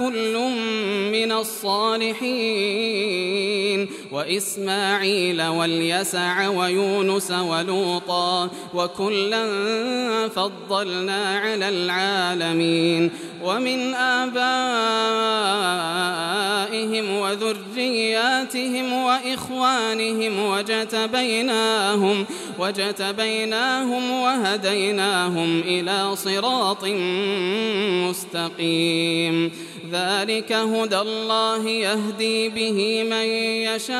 كل من الصالحين وإسماعيل واليسع ويونس ولوطا وكلا فضلنا على العالمين ومن آبائهم وذرياتهم وإخوانهم وجتبيناهم وجتبيناهم وهديناهم إلى صراط مستقيم ذلك هدى الله يهدي به من يشاء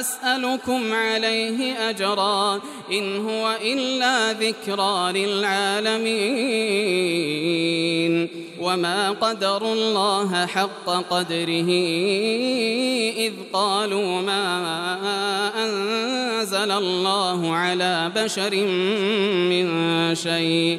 أسألكم عليه أجرا إن هو إلا ذكرى للعالمين وما قدروا الله حق قدره إذ قالوا ما أنزل الله على بشر من شيء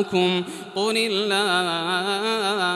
آباؤكم قل الله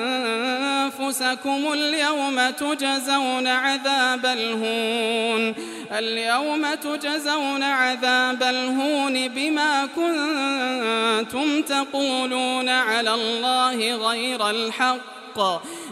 أنفسكم اليوم تجزون عذاب الهون اليوم تجزون عذاب الهون بما كنتم تقولون على الله غير الحق.